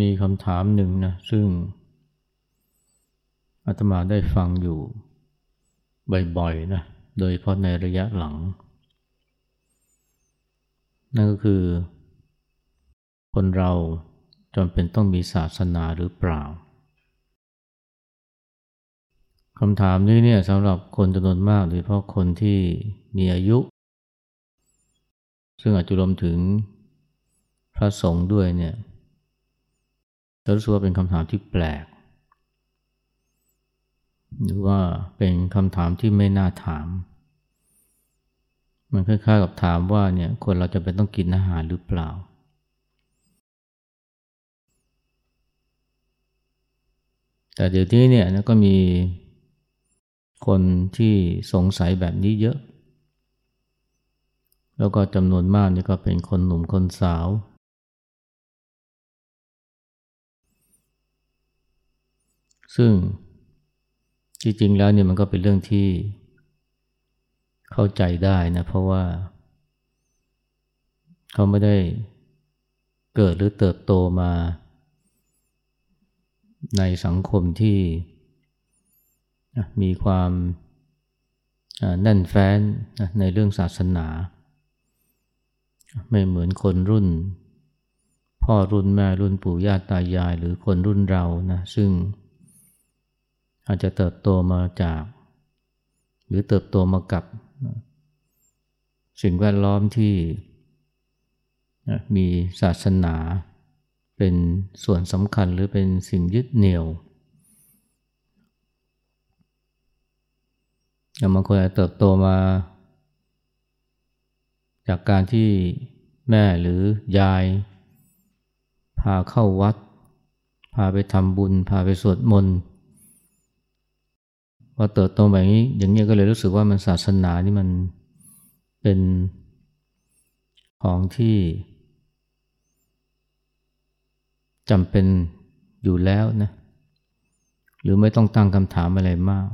มีคำถามหนึ่งนะซึ่งอาตมาได้ฟังอยู่บ่อยๆนะโดยเพราะในระยะหลัง นั่นก็คือ คนเราจำเป็นต้องมีศาสนาหรือเปล่าคำถามนี้เนี่ยสำหรับคนจำนวนมากโดยเฉพาะคนที่มีอายุ ซึ่งอาจจะรวมถึงพระสงฆ์ด้วยเนี่ย เรารู้สึกว่าเป็นคำถามที่แปลก หรือว่าเป็นคำถามที่ไม่น่าถาม มันคล้ายๆกับถามว่าเนี่ยคนเราจะเป็นต้องกินอาหารหรือเปล่า แต่เดี๋ยวนี้เนี่ยก็มีคนที่สงสัยแบบนี้เยอะ แล้วก็จำนวนมากนี่ก็เป็นคนหนุ่มคนสาว ซึ่งจริงๆแล้วเนี่ยมันก็เป็นเรื่องที่เข้าใจได้นะ เพราะว่า เขาไม่ได้เกิดหรือเติบโตมา ในสังคมที่มีความแน่นแฟ้นในเรื่องศาสนา ไม่เหมือนคนรุ่น พ่อรุ่นแม่รุ่นปู่ย่าตายายหรือคนรุ่นเรานะซึ่ง อาจจะเติบโตมาจาก หรือเติบโตมากับ สิ่งแวดล้อมที่มีศาสนาเป็นส่วนสำคัญหรือเป็นสิ่งยึดเหนี่ยวอย่างบางคนอาจเติบโตมา จากการที่แม่หรือยาย พาเข้าวัด พาไปทำบุญ พาไปสวดมนต์ พอเติบโตแบบนี้อย่างนี้ก็เลยรู้สึกว่ามันศาสนานี่มันเป็นของที่จำเป็นอยู่แล้วนะหรือไม่ต้องตั้งคำถามอะไรมาก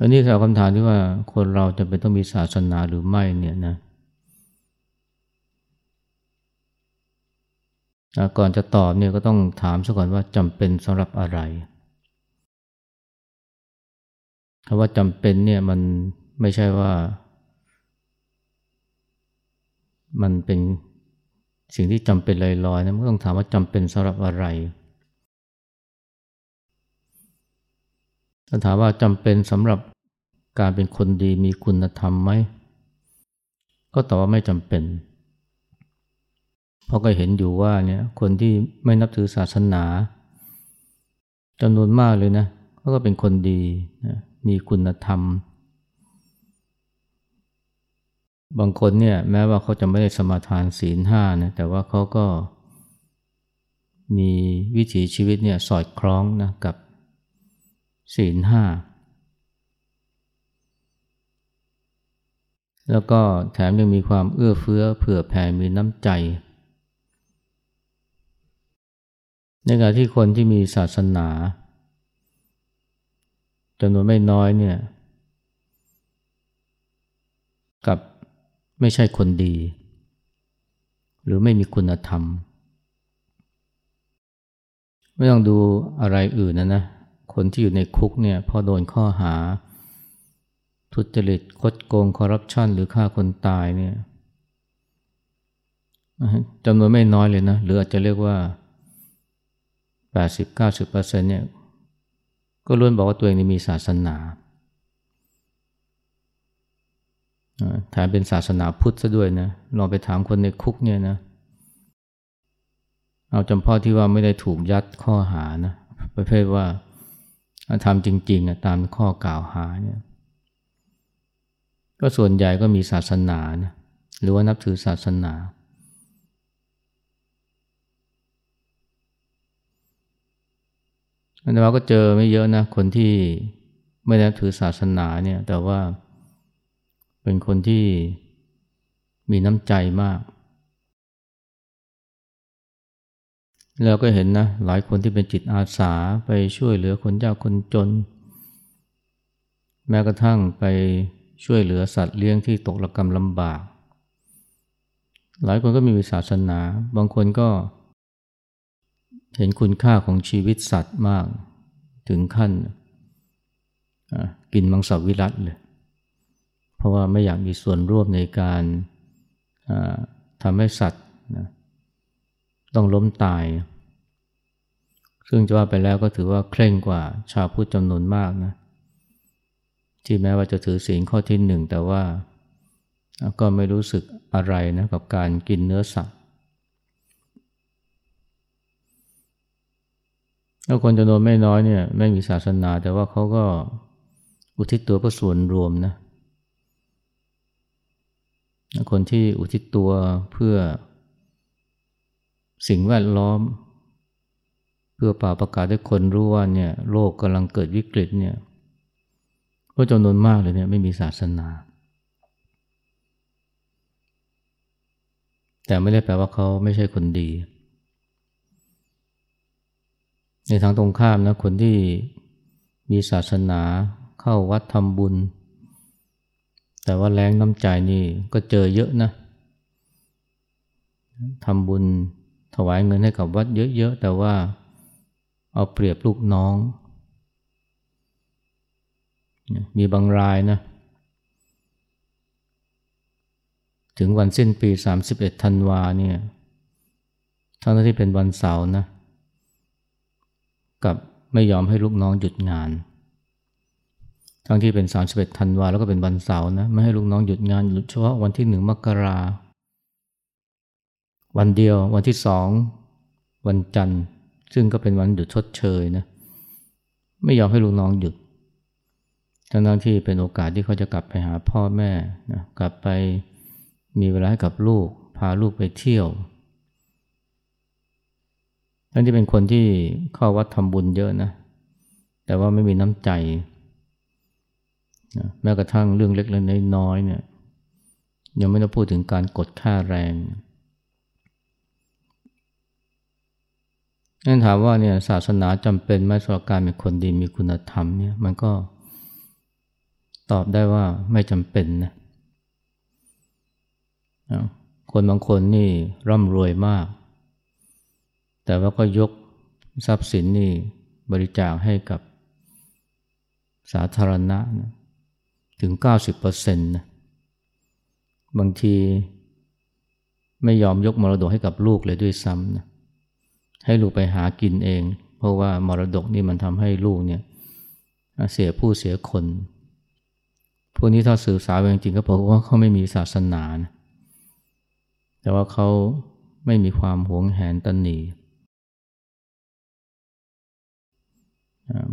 อันนี้คือคำถามที่ว่าคนเราจะเป็นต้องมีศาสนาหรือไม่เนี่ยนะ ก่อนจะตอบเนี่ยก็ต้องถามซะก่อนว่าจำเป็นสำหรับอะไรคำว่าจำเป็นเนี่ยมันไม่ใช่ว่า มันเป็นสิ่งที่จำเป็นลอยๆนะมันต้องถามว่าจำเป็นสำหรับอะไรถ้าถามว่าจำเป็นสำหรับการเป็นคนดีมีคุณธรรมไหม ก็ตอบว่าไม่จำเป็น เพราะก็เห็นอยู่ว่าเนี่ยคนที่ไม่นับถือศาสนาจำนวนมากเลยนะเขาก็เป็นคนดีนะมีคุณธรรม บางคนเนี่ยแม้ว่าเขาจะไม่ได้สมาทานศีลห้านะแต่ว่าเขาก็มีวิถีชีวิตเนี่ยสอดคล้องนะกับศีลห้าแล้วก็แถมยังมีความเอื้อเฟื้อเผื่อแผ่มีน้ำใจ ในขณะที่คนที่มีศาสนาจำนวนไม่น้อยเนี่ยกับไม่ใช่คนดี หรือไม่มีคุณธรรม ไม่ต้องดูอะไรอื่นนะนะคนที่อยู่ในคุกเนี่ยพอโดนข้อหา ทุจริตคดโกงคอร์รัปชันหรือฆ่าคนตายเนี่ยจำนวนไม่น้อยเลยนะ หรืออาจจะเรียกว่า 80-90%เนี่ยก็ล้วนบอกว่าตัวเองมีศาสนาแถมเป็นศาสนาพุทธซะด้วยนะลองไปถามคนในคุกเนี่ยนะ เอาจำพ่อที่ว่าไม่ได้ถูกยัดข้อหานะประเภทว่าทำจริงๆตามข้อกล่าวหาเนี่ยก็ส่วนใหญ่ก็มีศาสนานะหรือว่านับถือศาสนา อันนี้เราก็เจอไม่เยอะนะ คนที่ไม่นับถือศาสนาเนี่ย แต่ว่าเป็นคนที่มีน้ำใจมากเราก็เห็นนะ หลายคนที่เป็นจิตอาสาไปช่วยเหลือคนยากคนจน แม้กระทั่งไปช่วยเหลือสัตว์เลี้ยงที่ตกระกรรมลำบาก หลายคนก็มีศาสนา บางคนก็เเห็นคุณค่าของชีวิตสัตว์มาก ถึงขั้นกินมังสวิรัตเลย เพราะว่าไม่อยากมีส่วนร่วมในการทำให้สัตว์ต้องล้มตาย ซึ่งจะว่าไปแล้วก็ถือว่าเคร่งกว่าชาวพุทธจำนวนมากนะ ที่แม้ว่าจะถือศีลข้อที่หนึ่งแต่ว่าก็ไม่รู้สึกอะไรนะกับการกินเนื้อสัตว์ แล้วคนจำนวนไม่น้อยเนี่ยไม่มีศาสนา แต่ว่าเขาก็อุทิศตัวเพื่อส่วนรวมนะคนที่อุทิศตัวเพื่อสิ่งแวดล้อม เพื่อป่าประกาศให้คนรู้ว่าเนี่ยโลกกำลังเกิดวิกฤตเนี่ยก็จำนวนมากเลยเนี่ยไม่มีศาสนา แต่ไม่ได้แปลว่าเขาไม่ใช่คนดี ในทางตรงข้ามนะคนที่มีศาสนาเข้าวัดทำบุญ แต่ว่าแรงน้ำใจนี่ก็เจอเยอะนะทำบุญถวายเงินให้กับวัดเยอะๆ แต่ว่าเอาเปรียบลูกน้อง มีบางรายนะ ถึงวันสิ้นปี 31ธันวาเนี่ยทั้งที่เป็นวันเสาร์นะ กับไม่ยอมให้ลูกน้องหยุดงาน ทั้งที่เป็น 31ธันวาแล้วก็เป็นวันเสาร์นะ ไม่ให้ลูกน้องหยุดงานหยุดเฉพาะวันที่หนึ่งมกรา วันเดียววันที่สองวันจันทร์ ซึ่งก็เป็นวันหยุดชดเชยนะ ไม่ยอมให้ลูกน้องหยุด ทั้งทั้งที่เป็นโอกาสที่เขาจะกลับไปหาพ่อแม่นะกลับไปมีเวลาให้กับลูก พาลูกไปเที่ยว ทั้งที่เป็นคนที่เข้าวัดทำบุญเยอะนะ แต่ว่าไม่มีน้ำใจนะแม้กระทั่งเรื่องเล็กๆน้อยๆเนี่ยยังไม่ต้องพูดถึงการกดค่าแรงนั่นถามว่าเนี่ยศาสนาจำเป็นไหมสำหรับการเป็นคนดีมีคุณธรรมเนี่ยมันก็ตอบได้ว่าไม่จำเป็นนะคนบางคนนี่ร่ำรวยมาก แต่ว่าก็ยกทรัพย์สินนี่บริจาคให้กับสาธารณะนะถึง 90%นะบางทีไม่ยอมยกมรดกให้กับลูกเลยด้วยซ้ำนะให้ลูกไปหากินเอง เพราะว่ามรดกนี่มันทำให้ลูกเนี่ยเสียผู้เสียคน พวกนี้ถ้าสื่อสารจริงๆก็บอกว่าเขาไม่มีศาสนานะแต่ว่าเขาไม่มีความหวงแหนตันหนี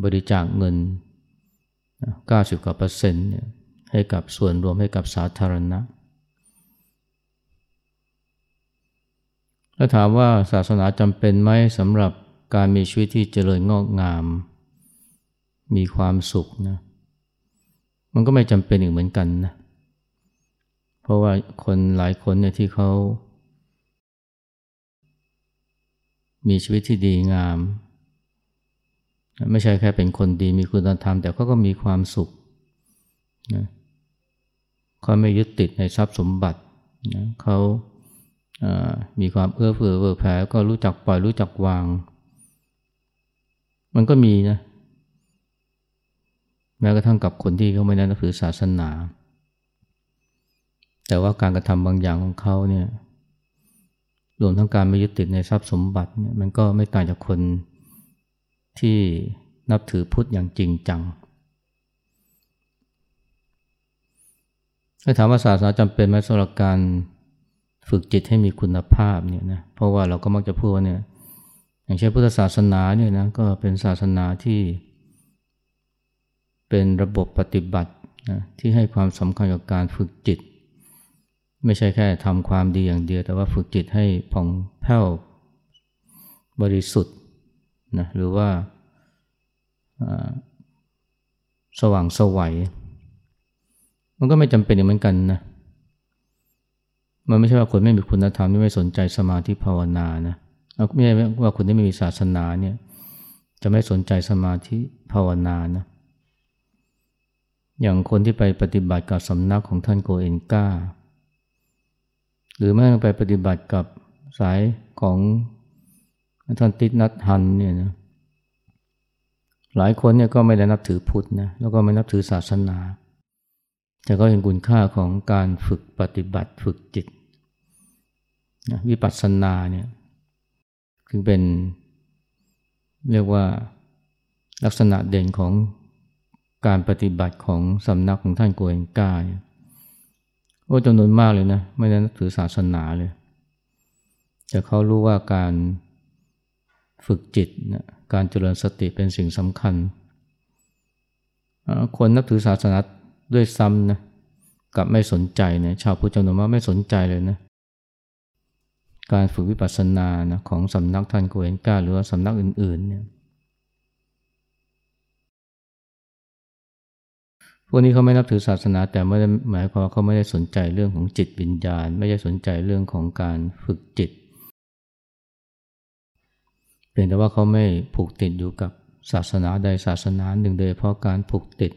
บริจาคเงิน 90กว่าเปอร์เซ็นต์เนี่ยให้กับส่วนรวมให้กับสาธารณะ แล้วถามว่าศาสนาจำเป็นไหมสำหรับการมีชีวิตที่เจริญงอกงาม มีความสุขนะมันก็ไม่จำเป็นอีกเหมือนกันนะเพราะว่าคนหลายคนเนี่ยที่เขามีชีวิตที่ดีงาม ไม่ใช่แค่เป็นคนดีมีคุณธรรม แต่เขาก็มีความสุขนะเขาไม่ยึดติดในทรัพย์สมบัตินะเขามีความเอื้อเฟื้อเผื่อแผ่ก็รู้จักปล่อยรู้จักวาง มันก็มีนะแม้กระทั่งกับคนที่เขาไม่ได้นับถือศาสนา แต่ว่าการกระทำบางอย่างของเขาเนี่ยรวมทั้งการไม่ยึดติดในทรัพย์สมบัติเนี่ยมันก็ไม่ต่างจากคน ที่นับถือพุทธอย่างจริงจังถ้าถามว่าศาสนาจำเป็นไหมสำหรับการฝึกจิตให้มีคุณภาพเนี่ยนะเพราะว่าเราก็มักจะพูดว่าเนี่ยอย่างเช่นพุทธศาสนาเนี่ยนะก็เป็นศาสนาที่เป็นระบบปฏิบัตินะที่ให้ความสำคัญกับการฝึกจิต ไม่ใช่แค่ทำความดีอย่างเดียว แต่ว่าฝึกจิตให้ผ่องแผ้วบริสุทธิ์ นะหรือว่าสว่างสวัย มันก็ไม่จำเป็นเหมือนกันนะมันไม่ใช่ว่าคนไม่มีคุณธรรมที่ไม่สนใจสมาธิภาวนานะไม่ใช่ว่าคนที่ไม่มีศาสนาเนี่ยจะไม่สนใจสมาธิภาวนานะอย่างคนที่ไปปฏิบัติกับสำนักของท่านโกเอนก้า หรือแม้ไปปฏิบัติกับสายของ ท่านติดนัดหันเนี่ยนะหลายคนเนี่ยก็ไม่ได้นับถือพุทธนะแล้วก็ไม่นับถือศาสนา แต่ก็เห็นคุณค่าของการฝึกปฏิบัติฝึกจิตนะวิปัสสนาเนี่ยคือเป็นเรียกว่าลักษณะเด่นของการปฏิบัติของสำนักของท่านโกเอนกาเนี่ยโอ้จำนวนมากเลยนะ ไม่ได้นับถือศาสนาเลย แต่เขารู้ว่าการ ฝึกจิตนะการเจริญสติเป็นสิ่งสำคัญคนนับถือศาสนาด้วยซ้ำนะกับไม่สนใจเนี่ยชาวพุทธจำนวนมากไม่สนใจเลยนะการฝึกวิปัสสนานะของสำนักท่านโกเอนกาหรือว่าสำนักอื่นๆเนี่ยพวกนี้เขาไม่นับถือศาสนาแต่ไม่ได้หมายความว่าเขาไม่ได้สนใจเรื่องของจิตวิญญาณ ไม่ได้สนใจเรื่องของการฝึกจิต พียงแต่ว่าเขาไม่ผูกติดอยู่กับศาสนาใดศาสนาหนึ่งโดยเพราะการผูกติด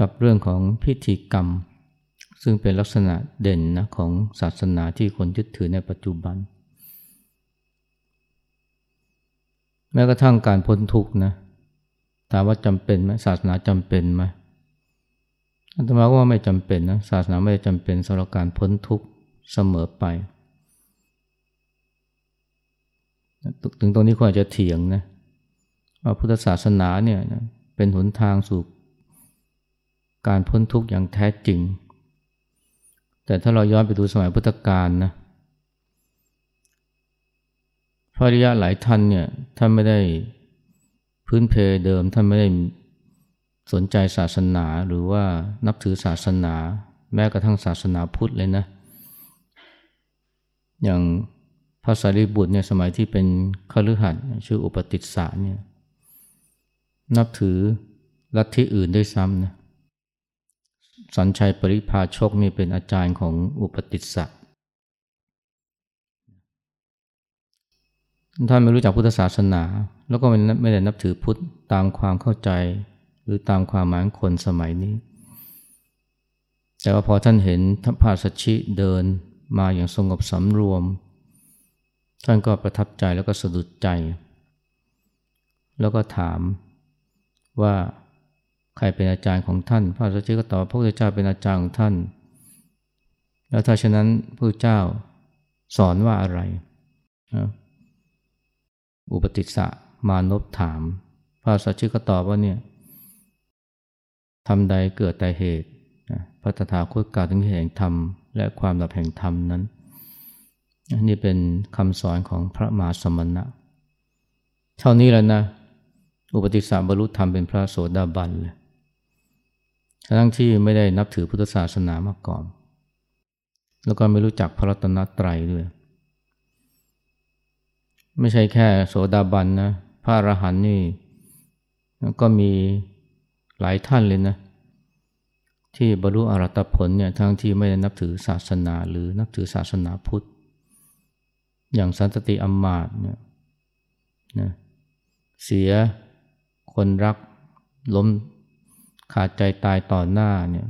กับเรื่องของพิธีกรรม ซึ่งเป็นลักษณะเด่นนะของศาสนาที่คนยึดถือในปัจจุบัน แม้กระทั่งการพ้นทุกข์นะถามว่าจำเป็นไหมศาสนาจำเป็นไหมอาตมาว่าไม่จำเป็นนะศาสนาไม่จำเป็นสำหรับการพ้นทุกข์เสมอไป ถึงตรงนี้ควรจะเถียงนะว่าพุทธศาสนาเนี่ยเป็นหนทางสู่การพ้นทุกข์อย่างแท้จริง แต่ถ้าเราย้อนไปดูสมัยพุทธกาลนะพระริยะหลายท่านเนี่ยท่านไม่ได้พื้นเพเดิมท่านไม่ได้สนใจศาสนาหรือว่านับถือศาสนา แม้กระทั่งศาสนาพุทธเลยนะ อย่าง ระสารีบุตรเนี่ยสมัยที่เป็นขฤหัสชื่ออุปติสสะเนี่ยนับถือลัทธิอื่นด้วยซ้ำนะสัญชัยปริพาชกนี่เป็นอาจารย์ของอุปติสสะท่านไม่รู้จักพุทธศาสนา แล้วก็ไม่ได้นับถือพุทธตามความเข้าใจ หรือตามความหมายคนสมัยนี้ แต่ว่าพอท่านเห็นทัพพาสชิเดินมาอย่างสงบสำรวม ท่านก็ประทับใจแล้วก็สะดุดใจ แล้วก็ถามว่าใครเป็นอาจารย์ของท่าน พระสัชชิก็ตอบพระพุทธเจ้าเป็นอาจารย์ของท่าน แล้วถ้าฉะนั้นพระเจ้าสอนว่าอะไร อุปติสสะมานพถาม พระสัชชิก็ตอบว่าเนี่ยทำใดเกิดแต่เหตุพระตถาคตกล่าวถึงเหตุแห่งธรรม และความดับแห่งธรรมนั้น นี่เป็นคำสอนของพระมหาสมณะ เท่านี้แล้วนะ อุปติสสะบรรลุธรรมเป็นพระโสดาบันเลยทั้งที่ไม่ได้นับถือพุทธศาสนามาก่อน แล้วก็ไม่รู้จักพระรัตนตรัยด้วย ไม่ใช่แค่โสดาบันนะ พระอรหันต์นี่ก็มีหลายท่านเลยนะ ที่บรรลุอรัตผลเนี่ยทั้งที่ไม่ได้นับถือศาสนาหรือนับถือศาสนาพุทธ อย่างสันตติอมมาตเนี่ยนะเสียคนรักล้มขาดใจตายต่อหน้าเนี่ย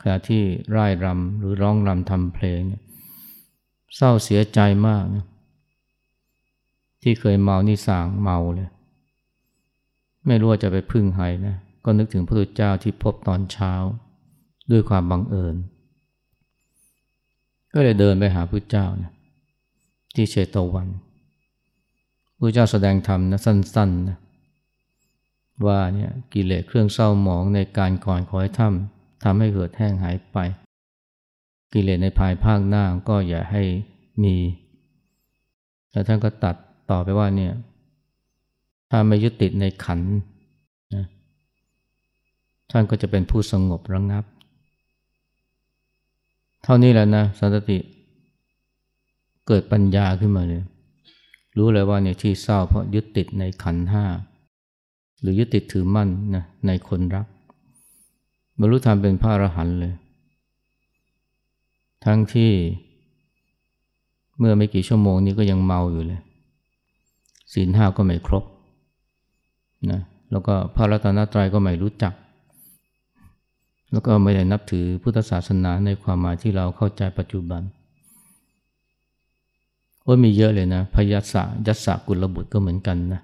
ขณะที่ร่ายรำหรือร้องรำทำเพลงเนี่ยเศร้าเสียใจมากนะที่เคยเมานี่สางเมาเลย ไม่รู้จะไปพึ่งใครนะก็นึกถึงพระพุทธเจ้าที่พบตอนเช้า ด้วยความบังเอิญ ก็เลยเดินไปหาพระพุทธเจ้านะ ที่เชตวันพระเจ้าแสดงธรรมนะสั้นๆนะว่าเนี่ยกิเลสเครื่องเศร้าหมองในการก่อนขอให้ทำทำให้เกิดแห้งหายไป กิเลสในภายภาคหน้าก็อย่าให้มีแล้วท่านก็ตัดต่อไปว่าเนี่ยถ้าไม่ยึดติดในขันนะท่านก็จะเป็นผู้สงบระงงับ เท่านี้แหละนะสันติ เกิดปัญญาขึ้นมาเลยรู้เลยว่าเนี่ยที่เศร้าเพราะยึดติดในขันห้าหรือยึดติดถือมั่นนะในคนรักบรรลุธรรมเป็นพระอรหันต์เลย ทั้งที่เมื่อไม่กี่ชั่วโมงนี้ก็ยังเมาอยู่เลยศีลห้าก็ไม่ครบนะแล้วก็พระรัตนตรัยก็ไม่รู้จัก แล้วก็ไม่ได้นับถือพุทธศาสนาในความหมายที่เราเข้าใจปัจจุบัน โอ้มีเยอะเลยนะพยัสสะยัสสะกุลบุตรก็เหมือนกันนะ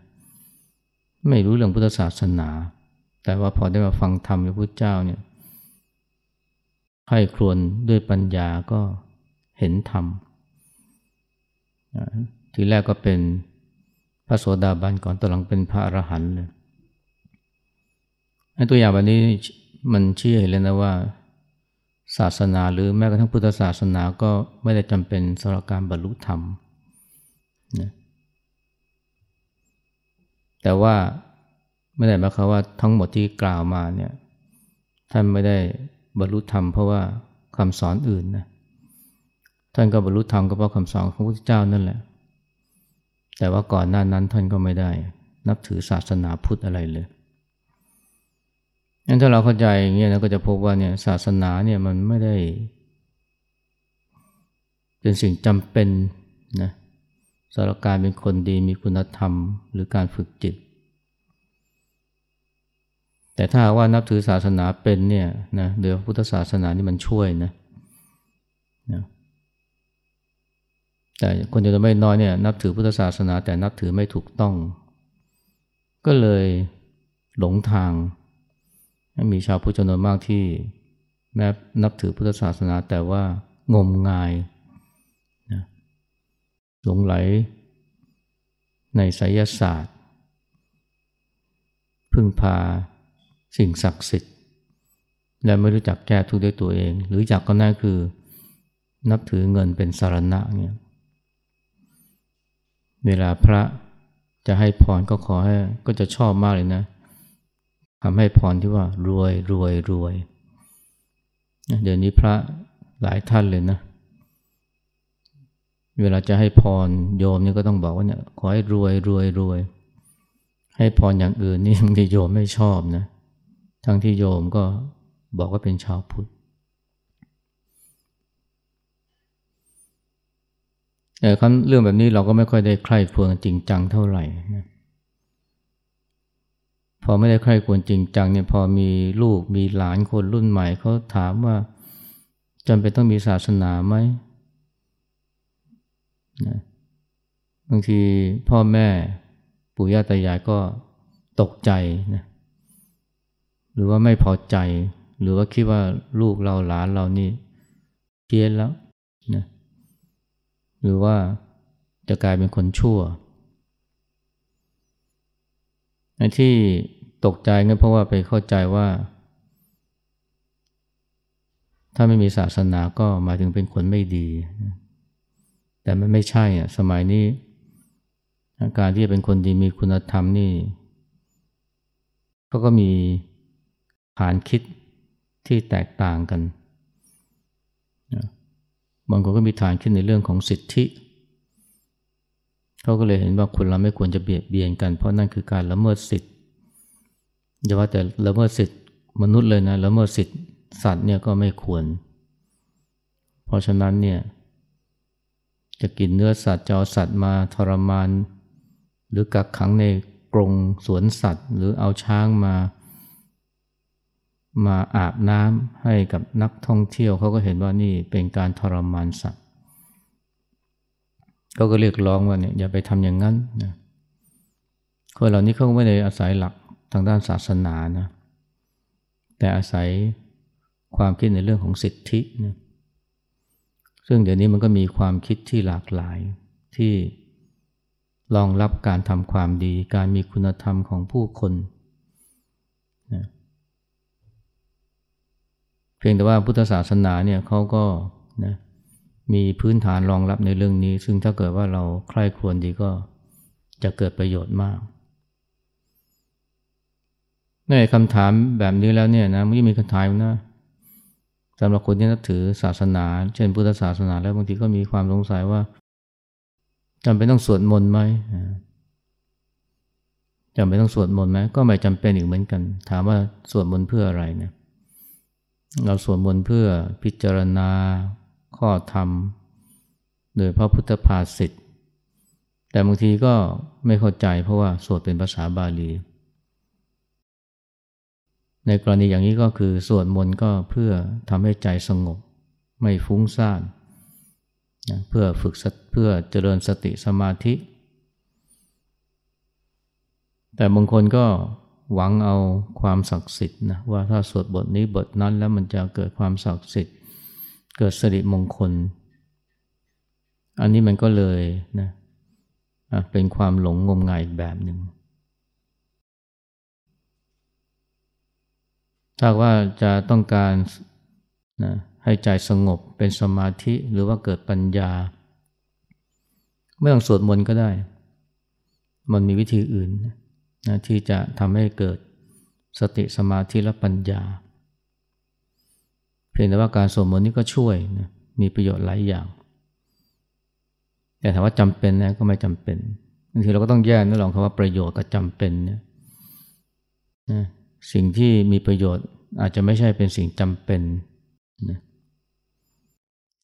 ไม่รู้เรื่องพุทธศาสนา แต่ว่าพอได้มาฟังธรรมพระพุทธเจ้าเนี่ยให้ครวนด้วยปัญญาก็เห็นธรรมทีแรกก็เป็นพระโสดาบันก่อนตอนหลังเป็นพระอรหันต์เลยตัวอย่างแบบนี้มันเชื่อเห็นเลยนะว่าศาสนาหรือแม้กระทั่งพุทธศาสนาก็ไม่ได้จำเป็นสำหรับการบรรลุธรรม นะแต่ว่าไม่ได้หมายความว่าทั้งหมดที่กล่าวมาเนี่ยท่านไม่ได้บรรลุธรรมเพราะว่าคำสอนอื่นนะท่านก็บรรลุธรรมก็เพราะคำสอนของพระพุทธเจ้านั่นแหละ แต่ว่าก่อนหน้านั้นท่านก็ไม่ได้ นับถือศาสนาพุทธอะไรเลยงั้นถ้าเราเข้าใจอย่างเงี้ยเราก็จะพบว่าเนี่ยศาสนาเนี่ยมันไม่ได้ เป็นสิ่งจำเป็นนะ สำหรับการเป็นคนดีมีคุณธรรมหรือการฝึกจิต แต่ถ้าว่านับถือศาสนาเป็นเนี่ยนะเดี๋ยวพุทธศาสนานี่มันช่วยนะนะแต่คนจะไม่น้อยเนี่ยนับถือพุทธศาสนาแต่นับถือไม่ถูกต้อง ก็เลยหลงทาง มีชาวพุทธจำนวนมากที่แม้นับถือพุทธศาสนาแต่ว่างมงาย หลงไหลในไสยศาสตร์ พึ่งพาสิ่งศักดิ์สิทธิ์ และไม่รู้จักแก้ทุกข์ด้วยตัวเอง หรือจักก็น่าคือนับถือเงินเป็นสารณะเนี่ยเวลาพระจะให้พรก็ขอให้ก็จะชอบมากเลยนะทำให้พรที่ว่ารวยรวยรวย เดี๋ยวนี้พระหลายท่านเลยนะ เวลาจะให้พรโยมนี่ก็ต้องบอกว่าเนี่ยขอให้รวยรวยรวย ให้พรอย่างอื่นนี่บางทีโยมไม่ชอบนะ ทั้งที่โยมก็บอกว่าเป็นชาวพุทธแต่คำเรื่องแบบนี้เราก็ไม่ค่อยได้ใคร่ครวญจริงจังเท่าไหร่นะพอไม่ได้ใคร่ควรจริงจังเนี่ยพอมีลูกมีหลานคนรุ่นใหม่เขาถามว่าจำเป็นต้องมีศาสนาไหม นะบางทีพ่อแม่ปู่ย่าตายายก็ตกใจนะหรือว่าไม่พอใจ หรือว่าคิดว่าลูกเราหลานเรานี่เพี้ยนแล้วนะหรือว่าจะกลายเป็นคนชั่วที่ตกใจงั้นเพราะว่าไปเข้าใจว่า ถ้าไม่มีศาสนาก็หมายถึงเป็นคนไม่ดี แต่มันไม่ใช่อะสมัยนี้ การที่จะเป็นคนดีมีคุณธรรมนี่เขาก็มีฐานคิดที่แตกต่างกันบางคนก็มีฐานคิดในเรื่องของสิทธิเขาก็เลยเห็นว่าคนเราไม่ควรจะเบียดเบียนกัน เพราะนั่นคือการละเมิดสิทธิอย่าว่าแต่ละเมิดสิทธิ์มนุษย์เลยนะละเมิดสิทธิ์สัตว์เนี่ยก็ไม่ควร เพราะฉะนั้นเนี่ย จะกินเนื้อสัตว์จะเอาสัตว์มาทรมาน หรือกักขังในกรงสวนสัตว์ หรือเอาช้างมา มาอาบน้ำให้กับนักท่องเที่ยวเขาก็เห็นว่านี่เป็นการทรมานสัตว์เขาก็เรียกร้องว่าเนี่ยอย่าไปทำอย่างนั้นนะคนเหล่านี้เขาไม่ได้อาศัยหลักทางด้านศาสนานะแต่อาศัยความคิดในเรื่องของสิทธินะ ซึ่งเดี๋ยวนี้มันก็มีความคิดที่หลากหลาย ที่รองรับการทำความดี การมีคุณธรรมของผู้คนนะเพียงแต่ว่าพุทธศาสนาเนี่ยเขาก็นะมีพื้นฐานรองรับในเรื่องนี้ ซึ่งถ้าเกิดว่าเราใคร่ครวญดีก็จะเกิดประโยชน์มากในคำถามแบบนี้แล้วเนี่ยนะมันมีคำถามนะ สำหรับคนที่นับถือศาสนา เช่นพุทธศาสนาแล้วบางทีก็มีความสงสัยว่าจำเป็นต้องสวดมนต์ไหมจำเป็นต้องสวดมนต์ไหมก็ไม่จำเป็นอีกเหมือนกัน ถามว่าสวดมนต์เพื่ออะไรเนะเราสวดมนต์เพื่อพิจารณาข้อธรรม โดยพระพุทธภาษิตแต่บางทีก็ไม่เข้าใจเพราะว่าสวดเป็นภาษาบาลี ในกรณีอย่างนี้ก็คือสวดมนต์ก็เพื่อทำให้ใจสงบ ไม่ฟุ้งซ่านนะเพื่อฝึกเพื่อเจริญสติสมาธิ แต่บางคนก็หวังเอาความศักดิ์สิทธิ์นะว่าถ้าสวดบทนี้บทนั้นแล้วมันจะเกิดความศักดิ์สิทธิ์ เกิดสิริมงคล อันนี้มันก็เลยนะเป็นความหลงงมงายอีกแบบหนึ่ง ถ้าว่าจะต้องการนะให้ใจสงบเป็นสมาธิหรือว่าเกิดปัญญา ไม่ต้องสวดมนต์ก็ได้ มันมีวิธีอื่นนะที่จะทำให้เกิดสติสมาธิและปัญญา เพียงแต่ว่าการสวดมนต์นี่ก็ช่วยนะมีประโยชน์หลายอย่าง แต่ถามว่าจำเป็นนะก็ไม่จำเป็นบางทีเราก็ต้องแยกนะลองคำว่าประโยชน์กับจำเป็นเนี่ยนะ สิ่งที่มีประโยชน์อาจจะไม่ใช่เป็นสิ่งจำเป็นนะ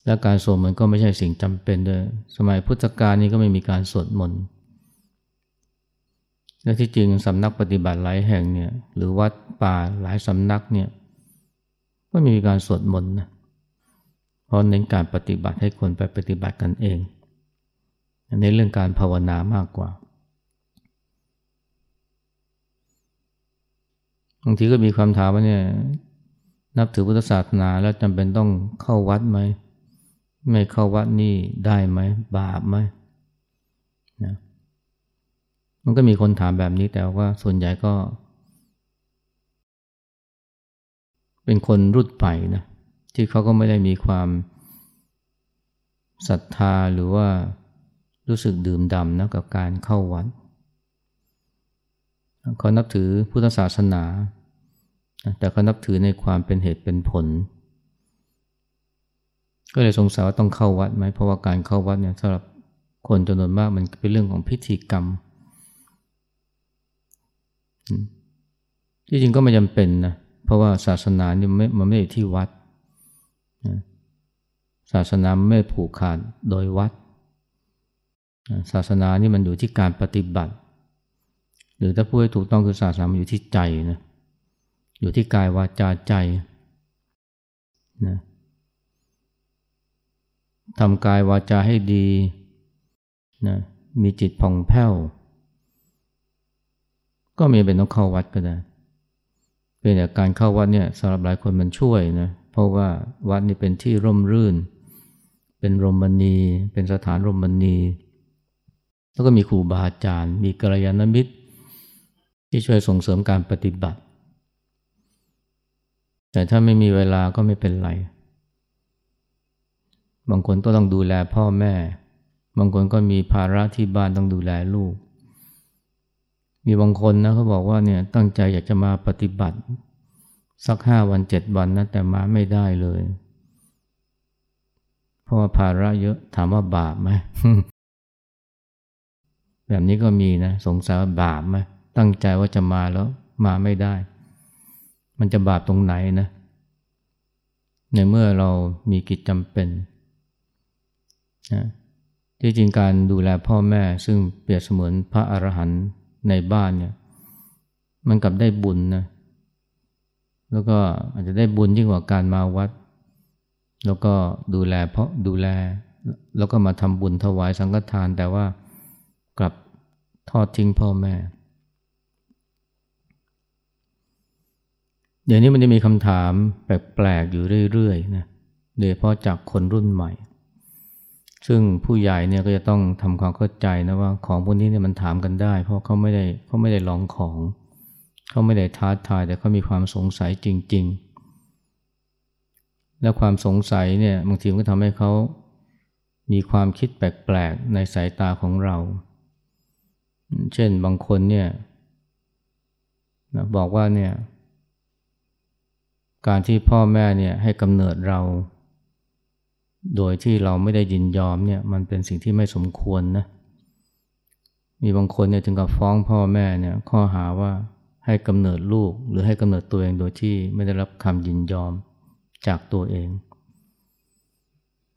และการสวดมนต์ก็ไม่ใช่สิ่งจำเป็นด้วยสมัยพุทธกาลนี้ก็ไม่มีการสวดมนต์และที่จริงสำนักปฏิบัติหลายแห่งเนี่ยหรือวัดป่าหลายสำนักเนี่ยก็มีการสวดมนต์นะเพราะเน้นการปฏิบัติให้คนไปปฏิบัติกันเองในเรื่องการภาวนามากกว่า บางทีก็มีคำถามว่าเนี่ยนับถือพุทธศาสนาแล้วจำเป็นต้องเข้าวัดไหม ไม่เข้าวัดนี่ได้ไหม บาปไหมนะมันก็มีคนถามแบบนี้แต่ว่าส่วนใหญ่ก็ เป็นคนรุ่นใหม่นะที่เขาก็ไม่ได้มีความศรัทธาหรือว่ารู้สึกดื่มด่ำนะกับการเข้าวัด เขานับถือพุทธศาสนา แต่เขานับถือในความเป็นเหตุเป็นผล ก็เลยสงสัยว่าต้องเข้าวัดไหมเพราะว่าการเข้าวัดเนี่ยสำหรับคนจำนวนมากมันเป็นเรื่องของพิธีกรรม ที่จริงก็ไม่จำเป็นนะเพราะว่าศาสนาเนี่มันไม่มันไม่ได้ที่วัดศาสนาไม่ผูกขาดโดยวัด ศาสนานี่มันอยู่ที่การปฏิบัติ หรือถ้าพูดให้ถูกต้องคือศาสนาอยู่ที่ใจนะอยู่ที่กายวาจาใจนะทำกายวาจาให้ดีนะมีจิตผ่องแผ้ว ก็มีเป็นต้องเข้าวัดก็ได้เป็นแต่การเข้าวัดเนี่ยสำหรับหลายคนมันช่วยนะเพราะว่าวัดนี่เป็นที่ร่มรื่น เป็นรมณี เป็นสถานรมณี แล้วก็มีครูบาอาจารย์ มีกัลยาณมิตร ที่ช่วยส่งเสริมการปฏิบัติ แต่ถ้าไม่มีเวลาก็ไม่เป็นไร บางคนก็ต้องดูแลพ่อแม่ บางคนก็มีภาระที่บ้านต้องดูแลลูก มีบางคนนะเขาบอกว่าเนี่ยตั้งใจอยากจะมาปฏิบัติ สักห้าวันเจ็ดวันนะแต่มาไม่ได้เลย เพราะว่าภาระเยอะถามว่าบาปไหมแบบนี้ก็มีนะ สงสัยว่าบาปไหม ตั้งใจว่าจะมาแล้วมาไม่ได้ มันจะบาปตรงไหนนะ ในเมื่อเรามีกิจจำเป็นนะที่จริงการดูแลพ่อแม่ซึ่งเปรียบเสมือนพระอรหันต์ในบ้านเนี่ยมันกลับได้บุญนะแล้วก็อาจจะได้บุญยิ่งกว่าการมาวัด แล้วก็ดูแลเพราะดูแล แล้วก็มาทำบุญถวายสังฆทาน แต่ว่ากลับทอดทิ้งพ่อแม่ เดี๋ยวนี้มันจะมีคำถามแปลกๆอยู่เรื่อยๆนะโดยเฉพาะจากคนรุ่นใหม่ ซึ่งผู้ใหญ่เนี่ยก็จะต้องทำความเข้าใจนะว่าของพวกนี้เนี่ยมันถามกันได้ เพราะเขาไม่ได้เขาไม่ได้ลองของ เขาไม่ได้ท้าทายแต่เขามีความสงสัยจริง ๆ และความสงสัยเนี่ยบางทีมันก็ทำให้เขามีความคิดแปลกๆในสายตาของเรา เช่นบางคนเนี่ยบอกว่าเนี่ย การที่พ่อแม่เนี่ยให้กำเนิดเรา โดยที่เราไม่ได้ยินยอมเนี่ยมันเป็นสิ่งที่ไม่สมควรนะมีบางคนเนี่ยถึงกับฟ้องพ่อแม่เนี่ยข้อหาว่าให้กำเนิดลูกหรือให้กำเนิดตัวเองโดยที่ไม่ได้รับคำยินยอมจากตัวเอง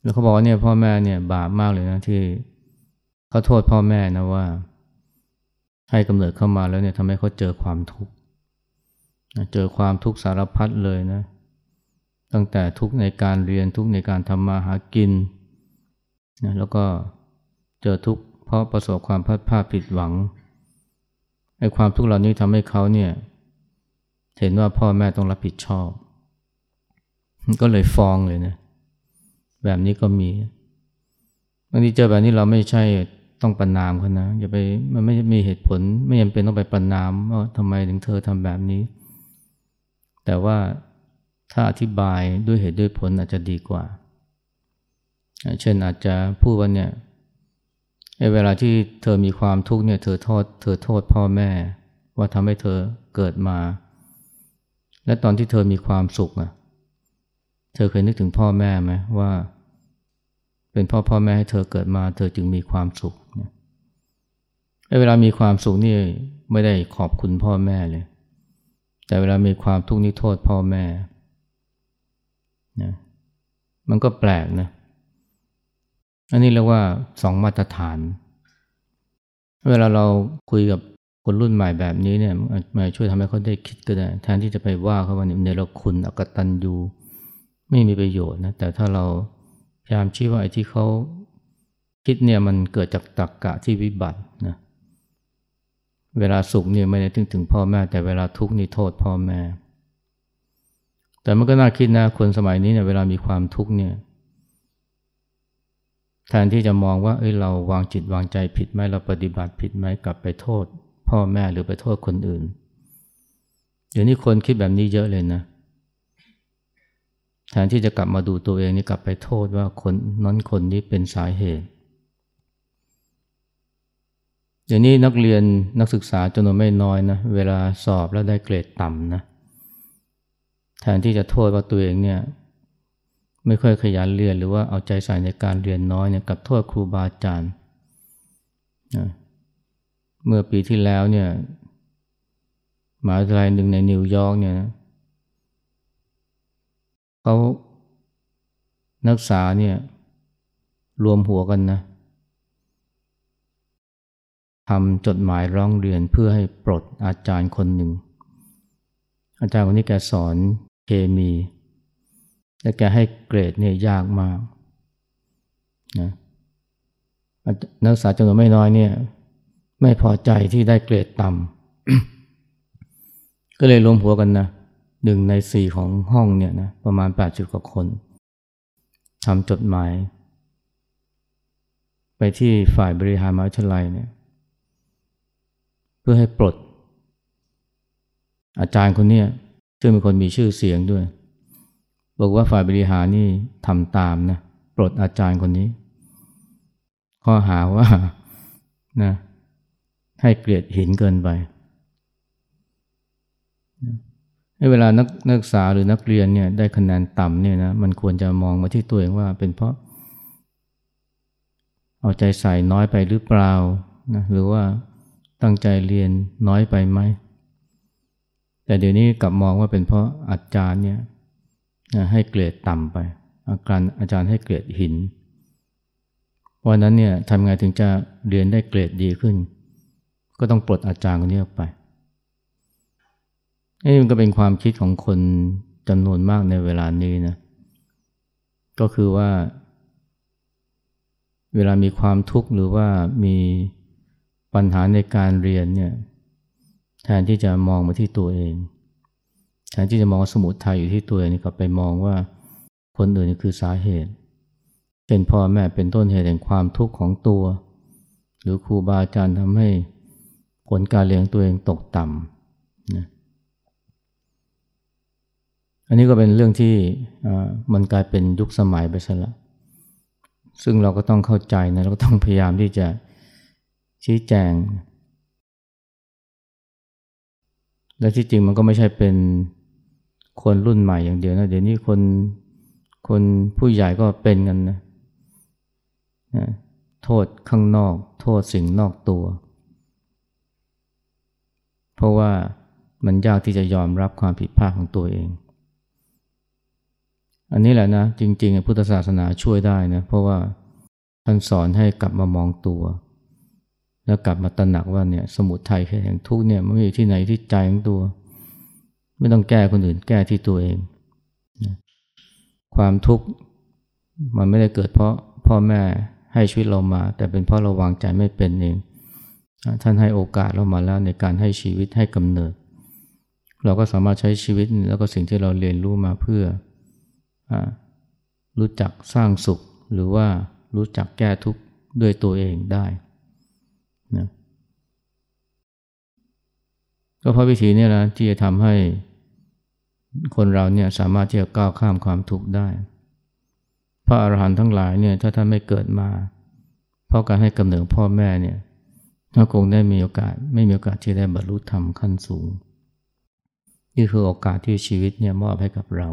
แล้วเขาบอกว่าเนี่ยพ่อแม่เนี่ยบาปมากเลยนะที่เขาโทษพ่อแม่นะว่า ให้กำเนิดเข้ามาแล้วเนี่ยทำให้เขาเจอความทุกข์ เจอความทุกข์สารพัดเลยนะ ตั้งแต่ทุกข์ในการเรียนทุกข์ในการทำมาหากินนะแล้วก็เจอทุกข์เพราะประสบความพัดพลาดผิดหวังไอ้ความทุกข์เหล่านี้ทำให้เขาเนี่ยเห็นว่าพ่อแม่ต้องรับผิดชอบ ก็เลยฟ้องเลยนะแบบนี้ก็มีบางทีเจอแบบนี้เราไม่ใช่ต้องประนามเขานะอย่าไปมันไม่มีเหตุผลไม่จำเป็นต้องไปประนามว่าทำไมถึงเธอทำแบบนี้ แต่ว่าถ้าอธิบายด้วยเหตุด้วยผลอาจจะดีกว่า เช่นอาจจะพูดว่าเนี่ยเวลาที่เธอมีความทุกข์เนี่ยเธอโทษเธอโทษพ่อแม่ ว่าทำให้เธอเกิดมา และตอนที่เธอมีความสุขอะเธอเคยนึกถึงพ่อแม่ไหมว่า เป็นพ่อพ่อแม่ให้เธอเกิดมา เธอจึงมีความสุขเนี่ยเวลามีความสุขนี่ไม่ได้ขอบคุณพ่อแม่เลย แต่เวลามีความทุกข์นี่โทษพ่อแม่นะมันก็แปลกนะ อันนี้เรียกว่าสองมาตรฐาน เวลาเราคุยกับคนรุ่นใหม่แบบนี้เนี่ยมาช่วยทำให้เขาได้คิดก็ได้แทนที่จะไปว่าเขาว่าเนี่ยเราคุณอกตันยูไม่มีประโยชน์นะแต่ถ้าเราพยายามชี้ว่าไอ้ที่เขาคิดเนี่ยมันเกิดจากตรรกกะที่วิบัตินะ เวลาสุขเนี่ยไม่ได้ถึงถึงพ่อแม่ แต่เวลาทุกข์นี่โทษพ่อแม่ แต่มันก็น่าคิดนะคนสมัยนี้เนี่ยเวลามีความทุกข์เนี่ยแทนที่จะมองว่าเอ้ยเราวางจิตวางใจผิดไหมเราปฏิบัติผิดไหมกลับไปโทษ พ่อแม่หรือไปโทษคนอื่นเดี๋ยวนี้คนคิดแบบนี้เยอะเลยนะแทนที่จะกลับมาดูตัวเองนี่กลับไปโทษว่าคนนั้นคนนี้เป็นสาเหตุ เดี๋ยวนี้นักเรียนนักศึกษาจำนวนไม่น้อยนะเวลาสอบแล้วได้เกรดต่ำนะแทนที่จะโทษว่าตัวเองเนี่ยไม่ค่อยขยันเรียนหรือว่าเอาใจใส่ในการเรียนน้อยเนี่ยกับโทษครูบาอาจารย์เมื่อปีที่แล้วเนี่ยมหาวิทยาลัยหนึ่งในนิวยอร์กเนี่ยเขานักศึกษาเนี่ยรวมหัวกันนะ ทำจดหมายร้องเรียนเพื่อให้ปลดอาจารย์คนหนึ่ง อาจารย์คนนี้แกสอนเคมีแต่แกให้เกรดเนี่ยยากมากนะนักศึกษาจำนวนไม่น้อยเนี่ย ไม่พอใจที่ได้เกรดต่ำก็เลยรวมหัวกันนะหนึ่งในสี่ของห้องเนี่ยนะประมาณแปดสิบกว่าคนทำจดหมาย ไปที่ฝ่ายบริหารมหาวิทยาลัยเนี่ย พื่อให้ปลด อาจารย์คนนี้ซึ่งเป็นคนมีชื่อเสียงด้วย บอกว่าฝ่ายบริหารนี่ทำตามนะปลดอาจารย์คนนี้ ข้อหาว่านะให้เกลียดหินเกินไปเวลานักนักศึกษาหรือนักเรียนเนี่ยได้คะแนนต่ำเนี่ยนะมันควรจะมองมาที่ตัวเองว่าเป็นเพราะ เอาใจใส่น้อยไปหรือเปล่านะหรือว่า ตั้งใจเรียนน้อยไปไหม แต่เดี๋ยวนี้กลับมองว่าเป็นเพราะอาจารย์เนี่ยให้เกรดต่ำไป อาการอาจารย์ให้เกรดหิน วันนั้นเนี่ยทำไงถึงจะเรียนได้เกรดดีขึ้น ก็ต้องปลดอาจารย์คนนี้ออกไปนี่มันก็เป็นความคิดของคนจำนวนมากในเวลานี้นะก็คือว่า เวลามีความทุกข์หรือว่ามี ปัญหาในการเรียนเนี่ยแทนที่จะมองมาที่ตัวเอง แทนที่จะมองสมุทัยอยู่ที่ตัวเองนี่ก็ไปมองว่าคนอื่นคือสาเหตุ เช่นพ่อแม่เป็นต้นเหตุแห่งความทุกข์ของตัว หรือครูบาอาจารย์ทำให้ผลการเลี้ยงตัวเองตกต่ำนะอันนี้ก็เป็นเรื่องที่มันกลายเป็นยุคสมัยไปซะแล้วซึ่งเราก็ต้องเข้าใจนะเราก็ต้องพยายามที่จะ ชี้แจง และที่จริงมันก็ไม่ใช่เป็นคนรุ่นใหม่อย่างเดียวนะเดี๋ยวนี้คนคนผู้ใหญ่ก็เป็นกันนะนะโทษข้างนอก โทษสิ่งนอกตัว เพราะว่ามันยากที่จะยอมรับความผิดพลาดของตัวเอง อันนี้แหละนะ จริงๆพุทธศาสนาช่วยได้นะ เพราะว่าท่านสอนให้กลับมามองตัว แล้วกลับมาตระหนักว่าเนี่ยสมุทัยแห่งทุกเนี่ยมันอยู่ที่ไหนที่ใจของตัว ไม่ต้องแก้คนอื่นแก้ที่ตัวเองความทุกข์มันไม่ได้เกิดเพราะพ่อแม่ให้ชีวิตเรามา แต่เป็นเพราะเราวางใจไม่เป็นเอง ท่านให้โอกาสเรามาแล้วในการให้ชีวิตให้กำเนิด เราก็สามารถใช้ชีวิตแล้วก็สิ่งที่เราเรียนรู้มาเพื่ออรู้จักสร้างสุข หรือว่ารู้จักแก้ทุกข์ด้วยตัวเองได้ นะก็เพราะวิธีนี้นะที่จะทำให้คนเราเนี่ยสามารถที่จะก้าวข้ามความทุกข์ได้ พระอรหันต์ทั้งหลายเนี่ยถ้าท่านไม่เกิดมา เพราะการให้กำเนิดพ่อแม่เนี่ยก็คงได้มีโอกาสไม่มีโอกาสที่ได้บรรลุธรรมขั้นสูง นี่คือโอกาสที่ชีวิตเนี่ยมอบให้กับเรา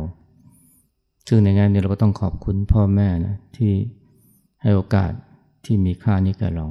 ซึ่งในงานนี้เราก็ต้องขอบคุณพ่อแม่นะที่ให้โอกาสที่มีค่านี้แกับเรา